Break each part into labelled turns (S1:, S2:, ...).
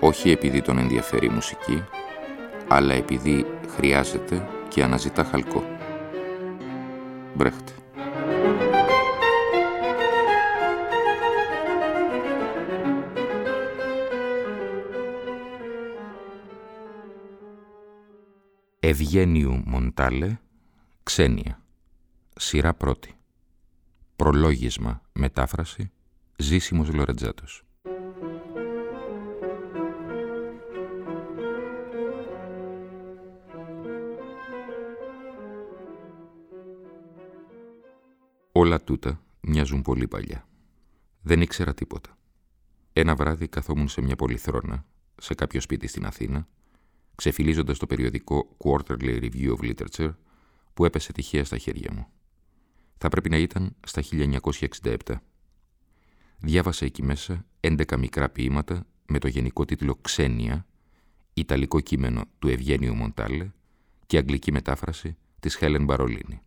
S1: όχι επειδή τον ενδιαφέρει η μουσική, αλλά επειδή χρειάζεται και αναζητά χαλκό. Μπρέχτε. Ευγένιου Μοντάλε, Ξένια, σειρά πρώτη. Προλόγισμα, μετάφραση, Ζήσιμος Λορετζάτος. Όλα τούτα μοιάζουν πολύ παλιά. Δεν ήξερα τίποτα. Ένα βράδυ καθόμουν σε μια πολυθρόνα, σε κάποιο σπίτι στην Αθήνα, ξεφυλίζοντας το περιοδικό Quarterly Review of Literature που έπεσε τυχαία στα χέρια μου. Θα πρέπει να ήταν στα 1967. Διάβασα εκεί μέσα 11 μικρά ποίηματα με το γενικό τίτλο «Ξένια», ιταλικό κείμενο του Ευγένιου Μοντάλε και αγγλική μετάφραση της Χέλεν Μπαρολίνη.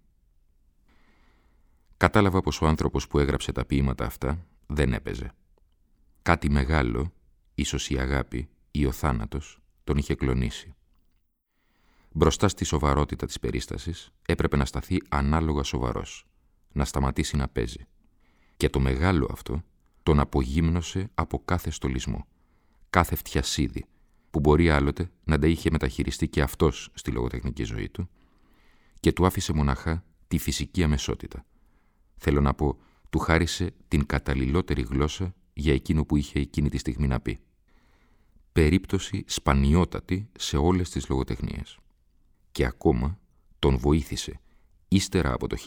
S1: Κατάλαβα πως ο άνθρωπος που έγραψε τα ποίηματα αυτά δεν έπαιζε. Κάτι μεγάλο, ίσως η αγάπη ή ο θάνατος, τον είχε κλονίσει. Μπροστά στη σοβαρότητα της περίστασης έπρεπε να σταθεί ανάλογα σοβαρός, να σταματήσει να παίζει. Και το μεγάλο αυτό τον απογύμνωσε από κάθε στολισμό, κάθε φτιασίδι, που μπορεί άλλοτε να τα είχε μεταχειριστεί και αυτός στη λογοτεχνική ζωή του και του άφησε μοναχά τη φυσική αμεσότητα, Θέλω να πω, του χάρισε την καταλληλότερη γλώσσα για εκείνο που είχε εκείνη τη στιγμή να πει. Περίπτωση σπανιότατη σε όλες τις λογοτεχνίες. Και ακόμα τον βοήθησε, ύστερα από το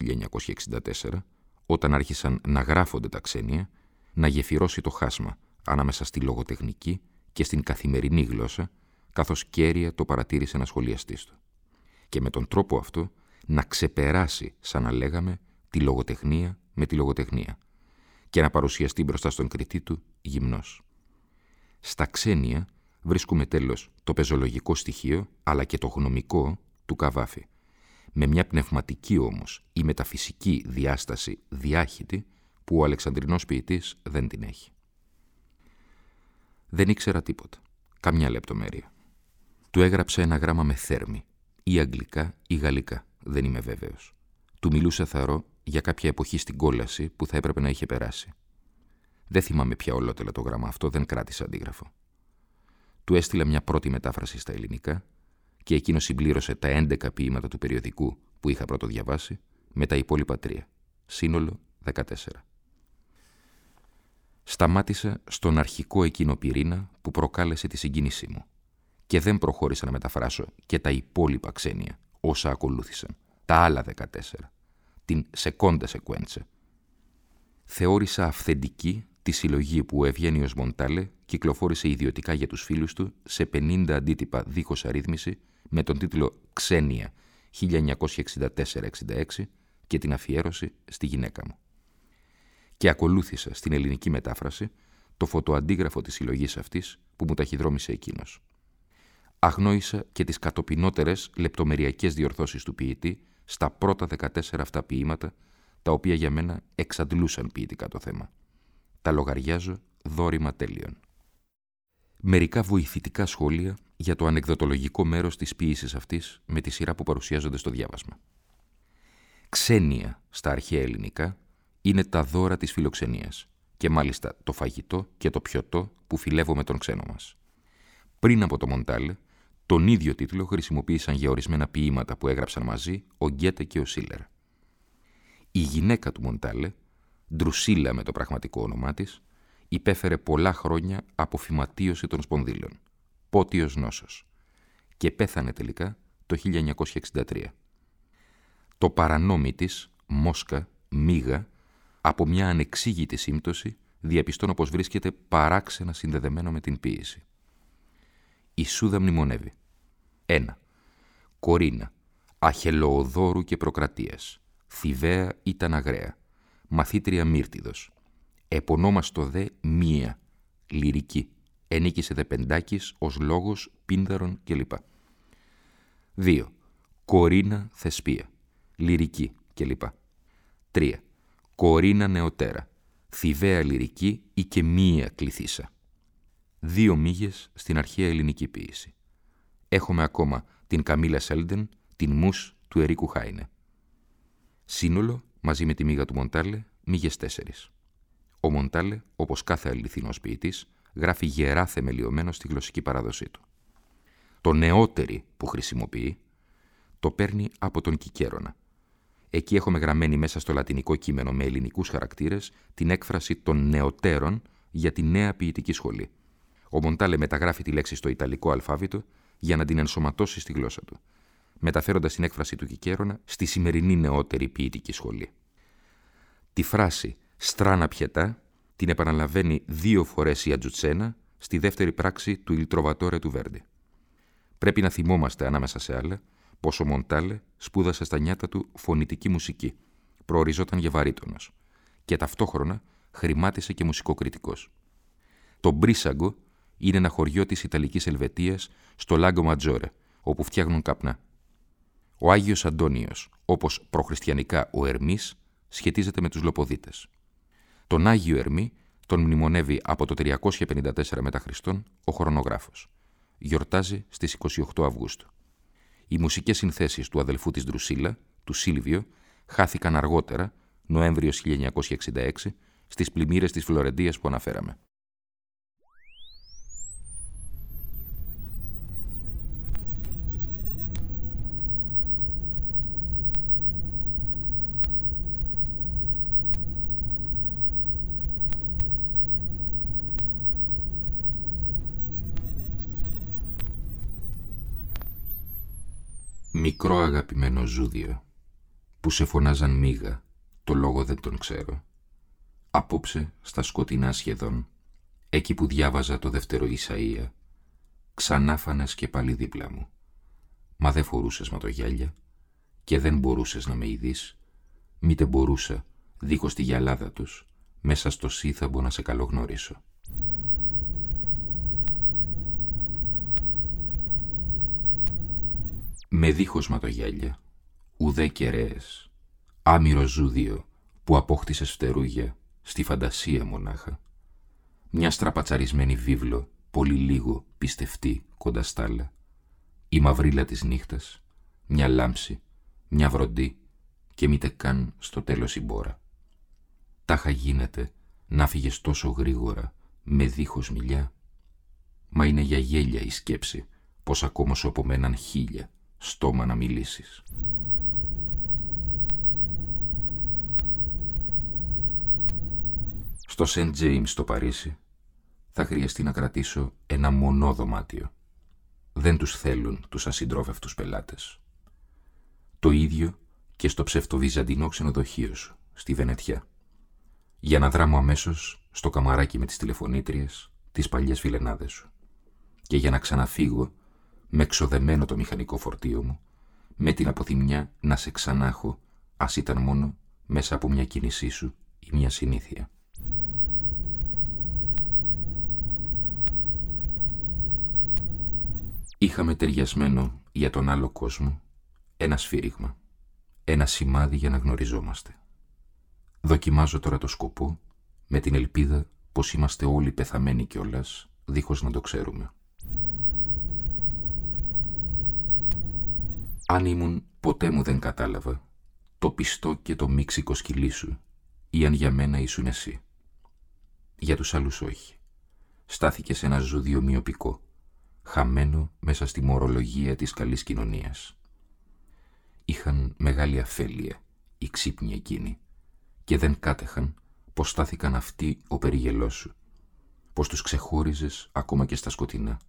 S1: 1964, όταν άρχισαν να γράφονται τα ξένια, να γεφυρώσει το χάσμα ανάμεσα στη λογοτεχνική και στην καθημερινή γλώσσα, καθώς κέρια το παρατήρησε ένας σχολιαστής του. Και με τον τρόπο αυτό να ξεπεράσει, σαν να λέγαμε, τη λογοτεχνία με τη λογοτεχνία και να παρουσιαστεί μπροστά στον κριτή του γυμνός. Στα ξένια βρίσκουμε τέλος το πεζολογικό στοιχείο αλλά και το γνωμικό του Καβάφη, με μια πνευματική όμως ή μεταφυσική διάσταση διάχυτη που ο Αλεξανδρινός ποιητής δεν την έχει. Δεν ήξερα τίποτα, καμιά λεπτομέρεια. Του έγραψε ένα γράμμα με θέρμη, ή αγγλικά ή γαλλικά, δεν είμαι βέβαιος. Του μιλούσε θαρό για κάποια εποχή στην κόλαση που θα έπρεπε να είχε περάσει. Δεν θυμάμαι πια ολότελα το γράμμα αυτό, δεν κράτησα αντίγραφο. Του έστειλα μια πρώτη μετάφραση στα ελληνικά και εκείνο συμπλήρωσε τα 11 ποίηματα του περιοδικού που είχα πρώτο διαβάσει με τα υπόλοιπα τρία. Σύνολο 14. Σταμάτησα στον αρχικό εκείνο πυρήνα που προκάλεσε τη συγκίνησή μου και δεν προχώρησα να μεταφράσω και τα υπόλοιπα ξένια όσα ακολούθησαν, τα άλλα 14 την σεκόντα σεκουέντσε. Θεώρησα αυθεντική τη συλλογή που ο Ευγένιος Μοντάλε κυκλοφόρησε ιδιωτικά για τους φίλους του σε 50 αντίτυπα δίχως αρρύθμιση με τον τίτλο «Ξένια 1964-66» και την αφιέρωση στη γυναίκα μου. Και ακολούθησα στην ελληνική μετάφραση το φωτοαντίγραφο της συλλογής αυτής που μου ταχυδρόμησε εκείνος. Αγνόησα και τις κατοπινότερες λεπτομεριακές διορθώσεις του ποιητή στα πρώτα 14 αυτά ποίηματα, τα οποία για μένα εξαντλούσαν ποιητικά το θέμα. Τα λογαριάζω δόρημα τέλειων. Μερικά βοηθητικά σχόλια για το ανεκδοτολογικό μέρος της ποίησης αυτής με τη σειρά που παρουσιάζονται στο διάβασμα. Ξένια στα αρχαία ελληνικά είναι τα δώρα της φιλοξενίας και μάλιστα το φαγητό και το πιωτό που φιλεύω τον ξένο μας. Πριν από το Μοντάλε, τον ίδιο τίτλο χρησιμοποίησαν για ορισμένα ποίηματα που έγραψαν μαζί ο Γκέτε και ο Σίλερ. Η γυναίκα του Μοντάλε, Ντρουσίλα με το πραγματικό όνομά της, υπέφερε πολλά χρόνια από φυματίωση των σπονδύλων, πότιος νόσος, και πέθανε τελικά το 1963. Το παρανόμι της, Μόσκα, Μίγα, από μια ανεξήγητη σύμπτωση, διαπιστώνω πως βρίσκεται παράξενα συνδεδεμένο με την ποίηση. Η Σούδα μνημονεύει. 1. Κορίνα. Αχελοοδόρου και Προκρατίας. Θηβαία ήταν αγραία. Μαθήτρια Μύρτιδος. Επωνόμαστο δε μία. Λυρική. Ενίκησε δε πεντάκης ως λόγος πίνδαρων κλπ. 2. Κορίνα Θεσπία. Λυρική κλπ. 3. Κορίνα Νεωτέρα. Θηβαία λυρική ή και μία κληθήσα. Δύο μύγες στην αρχαία ελληνική ποίηση. Έχουμε ακόμα την Καμίλα Σέλντεν, την Μους του Ερίκου Χάινε. Σύνολο, μαζί με τη μύγα του Μοντάλε, μύγες τέσσερις. Ο Μοντάλε, όπως κάθε αληθινός ποιητής, γράφει γερά θεμελιωμένο στη γλωσσική παράδοσή του. Το νεότερη που χρησιμοποιεί το παίρνει από τον Κικέρονα. Εκεί έχουμε γραμμένη μέσα στο λατινικό κείμενο με ελληνικούς χαρακτήρες την έκφραση των νεωτέρων για τη νέα ποιητική σχολή. Ο Μοντάλε μεταγράφει τη λέξη στο ιταλικό αλφάβητο για να την ενσωματώσει στη γλώσσα του, μεταφέροντας την έκφραση του Κικέρονα στη σημερινή νεότερη ποιητική σχολή. Τη φράση «στράνα πιετά» την επαναλαβαίνει δύο φορές η Ατζουτσένα στη δεύτερη πράξη του Ιλτροβατόρε του Βέρντι. Πρέπει να θυμόμαστε ανάμεσα σε άλλα πως ο Μοντάλε σπούδασε στα νιάτα του φωνητική μουσική, προοριζόταν για βαρύτονος και ταυτόχρονα χρημάτισε και μουσικοκριτικός. Το Μπρίσαγκο είναι ένα χωριό της Ιταλικής Ελβετίας στο Λάγκο Ματζόρε, όπου φτιάχνουν καπνά. Ο Άγιος Αντώνιος, όπως προχριστιανικά ο Ερμής, σχετίζεται με τους Λοποδίτες. Τον Άγιο Ερμή τον μνημονεύει από το 354 μετά Χριστόν ο χρονογράφος. Γιορτάζει στις 28 Αυγούστου. Οι μουσικές συνθέσεις του αδελφού της Δρουσίλα, του Σίλβιο, χάθηκαν αργότερα, Νοέμβριος 1966, στις πλημμύρες της Φλωρεντίας που αναφέραμε. Μικρό αγαπημένο ζούδιο, που σε φωνάζαν μίγα, το λόγο δεν τον ξέρω. Απόψε, στα σκοτεινά σχεδόν, εκεί που διάβαζα το δεύτερο Ισαΐα, ξανά φανες και πάλι δίπλα μου. Μα δεν φορούσες ματογιάλια και δεν μπορούσες να με ειδείς, μήτε μπορούσα, δίχως τη γυαλάδα τους, μέσα στο σύθαμπο να σε καλογνωρίσω. Με δίχως ματογέλια, ουδέ κεραίες, άμυρο ζούδιο που απόκτησες φτερούγια στη φαντασία μονάχα, μια στραπατσαρισμένη βίβλο, πολύ λίγο πιστευτή κοντά στάλα, η μαυρίλα της νύχτας, μια λάμψη, μια βροντή και μήτε καν στο τέλος η μπόρα. Τάχα γίνεται να φύγες τόσο γρήγορα με δίχως μιλιά, μα είναι για γέλια η σκέψη πως ακόμα σου απομέναν χίλια στόμα να μιλήσεις. Στο Σεντ Τζέιμς στο Παρίσι θα χρειαστεί να κρατήσω ένα μονό δωμάτιο. Δεν τους θέλουν τους ασυντρόφευτους πελάτες. Το ίδιο και στο ψευτοβυζαντινό ξενοδοχείο σου, στη Βενετιά. Για να δράμω αμέσως στο καμαράκι με τις τηλεφωνήτριες, τις παλιές φιλενάδες σου. Και για να ξαναφύγω με εξοδεμένο το μηχανικό φορτίο μου, με την αποθυμιά να σε ξανάχω, ας ήταν μόνο μέσα από μια κίνησή σου ή μια συνήθεια. Είχαμε ταιριασμένο για τον άλλο κόσμο ένα σφύριγμα, ένα σημάδι για να γνωριζόμαστε. Δοκιμάζω τώρα το σκοπό με την ελπίδα πως είμαστε όλοι πεθαμένοι κιόλας, δίχως να το ξέρουμε. Αν ήμουν ποτέ μου δεν κατάλαβα το πιστό και το μίξικο σκυλί σου ή αν για μένα ήσουν εσύ. Για τους άλλους όχι. Στάθηκε σε ένα ζούδιο μειοπικό, χαμένο μέσα στη μορολογία της καλής κοινωνίας. Είχαν μεγάλη αφέλεια οι ξύπνοι εκείνοι και δεν κάτεχαν πως στάθηκαν αυτοί ο περιγελός σου, πως τους ξεχώριζες ακόμα και στα σκοτεινά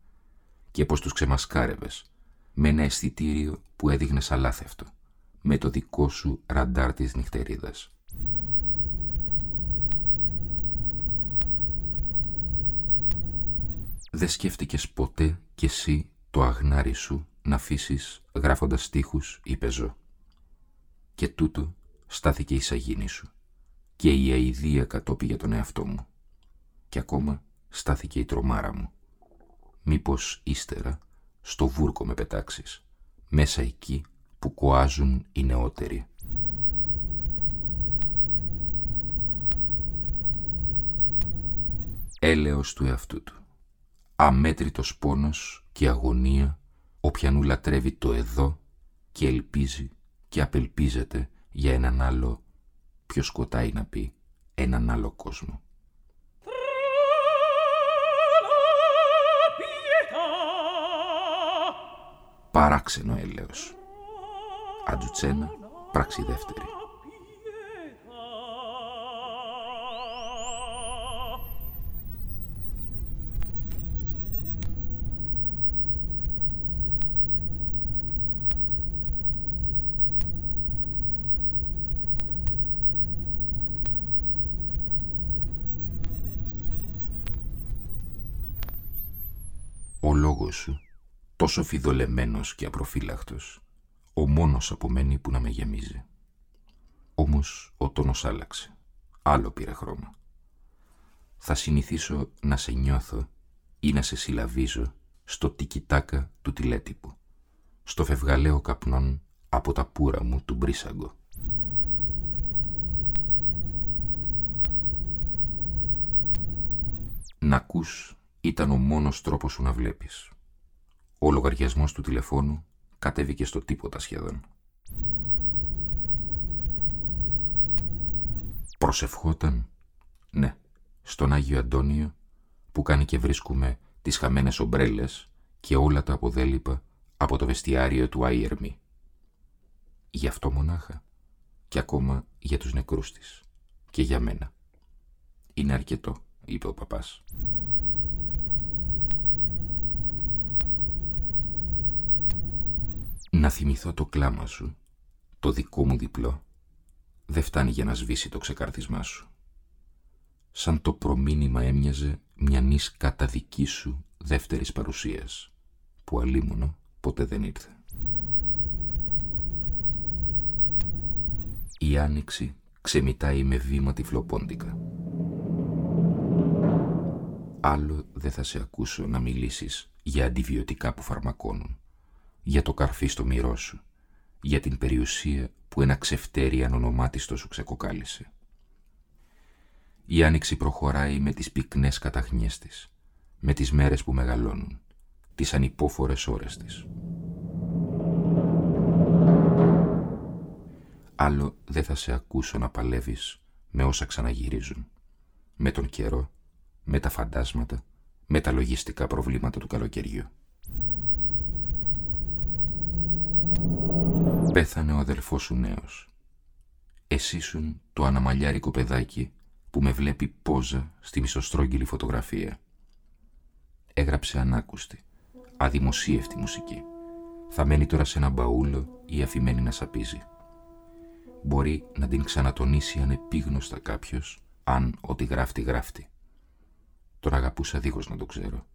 S1: και πως τους ξεμασκάρευες με ένα αισθητήριο που έδειχνε αλάθευτο, με το δικό σου ραντάρ της νυχτερίδας. Δεν σκέφτηκες ποτέ κι εσύ το αγνάρι σου να αφήσεις γράφοντας στίχους ή πεζό. Και τούτο στάθηκε η σαγίνη σου και η αηδία κατόπι για τον εαυτό μου. Και ακόμα στάθηκε η τρομάρα μου. Μήπως ύστερα στο βούρκο με πετάξεις, μέσα εκεί που κοάζουν οι νεότεροι. Έλεος του εαυτού του. Αμέτρητος πόνος και αγωνία όποιανού λατρεύει το εδώ και ελπίζει και απελπίζεται για έναν άλλο, πιο σκοτάει να πει, έναν άλλο κόσμο. Παράξενο έλεος. Ατζουτσένα, πράξη δεύτερη. Ο λόγος σου, τόσο φιδωλεμένος και απροφύλακτος, ο μόνος απομένει που να με γεμίζει. Όμως ο τόνος άλλαξε. Άλλο πήρε χρώμα. Θα συνηθίσω να σε νιώθω ή να σε συλλαβίζω στο τικιτάκα του τηλέτυπου, στο φευγαλαίο καπνών από τα πουρα μου του μπρίσαγκο. Να ακούς ήταν ο μόνος τρόπος σου να βλέπεις. Ο λογαριασμός του τηλεφώνου κατέβηκε στο τίποτα σχεδόν. Προσευχόταν, ναι, στον Άγιο Αντώνιο που κάνει και βρίσκουμε τις χαμένες ομπρέλες και όλα τα αποδέλυπα από το βεστιάριο του Άιερμι. Γι' αυτό μονάχα και ακόμα για τους νεκρούς της και για μένα. Είναι αρκετό, είπε ο παπάς. Να θυμηθώ το κλάμα σου, το δικό μου διπλό, δεν φτάνει για να σβήσει το ξεκάρδισμά σου. Σαν το προμήνυμα έμοιαζε μια νης δική σου δεύτερης παρουσίας, που αλίμονο ποτέ δεν ήρθε. Η άνοιξη ξεμητάει με βήμα τυφλοπόντικα. Άλλο δεν θα σε ακούσω να μιλήσεις για αντιβιωτικά που φαρμακώνουν για το καρφί στο μυρό σου, για την περιουσία που ένα ξεφτέρι ανονομάτιστο σου ξεκοκάλισε. Η άνοιξη προχωράει με τις πυκνές καταχνιές της, με τις μέρες που μεγαλώνουν, τις ανυπόφορες ώρες της. Άλλο δεν θα σε ακούσω να παλεύεις με όσα ξαναγυρίζουν, με τον καιρό, με τα φαντάσματα, με τα λογιστικά προβλήματα του καλοκαιριού. Πέθανε ο αδελφός σου νέος. Εσύ σου το αναμαλιάρικο παιδάκι που με βλέπει πόζα στη μισοστρόγγυλη φωτογραφία. Έγραψε ανάκουστη, αδημοσίευτη μουσική. Θα μένει τώρα σε ένα μπαούλο ή αφημένη να σαπίζει. Μπορεί να την ξανατονίσει ανεπίγνωστα κάποιος, αν ό,τι γράφτη γράφτη. Τον αγαπούσα δίχως να το ξέρω.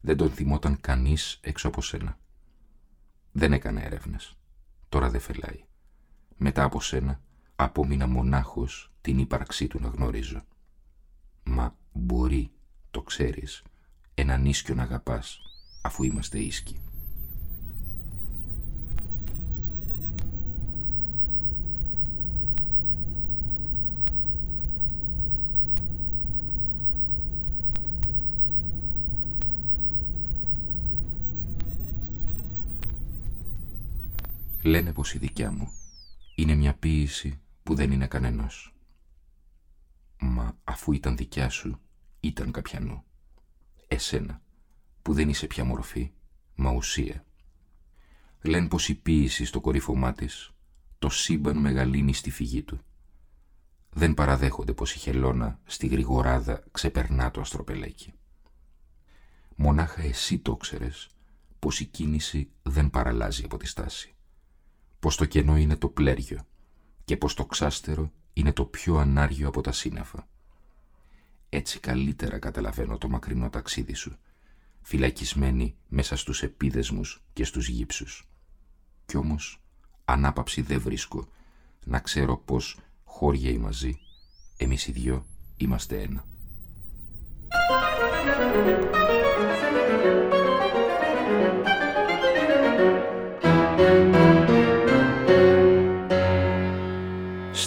S1: Δεν τον θυμόταν κανείς έξω από σένα. Δεν έκανε έρευνες τώρα δεν φελάει. Μετά από σένα απόμεινα μονάχος την ύπαρξή του να γνωρίζω. Μα μπορεί, το ξέρεις, έναν ίσκιο να αγαπάς, αφού είμαστε ίσκοι. Λένε πως η δικιά μου είναι μια ποίηση που δεν είναι κανένας. Μα αφού ήταν δικιά σου, ήταν καπιανού. Εσένα, που δεν είσαι πια μορφή, μα ουσία. Λένε πως η ποίηση στο κορύφωμά της, το σύμπαν μεγαλύνει στη φυγή του. Δεν παραδέχονται πως η χελώνα στη γρηγοράδα ξεπερνά το αστροπελέκι. Μονάχα εσύ το ξέρες πως η κίνηση δεν παραλάζει από τη στάση πως το κενό είναι το πλέριο και πως το ξάστερο είναι το πιο ανάργιο από τα σύννεφα. Έτσι καλύτερα καταλαβαίνω το μακρινό ταξίδι σου φυλακισμένοι μέσα στους επίδεσμους και στους γύψους. Κι όμως ανάπαυση δεν βρίσκω να ξέρω πως χώρια μαζί, εμείς οι δυο είμαστε ένα.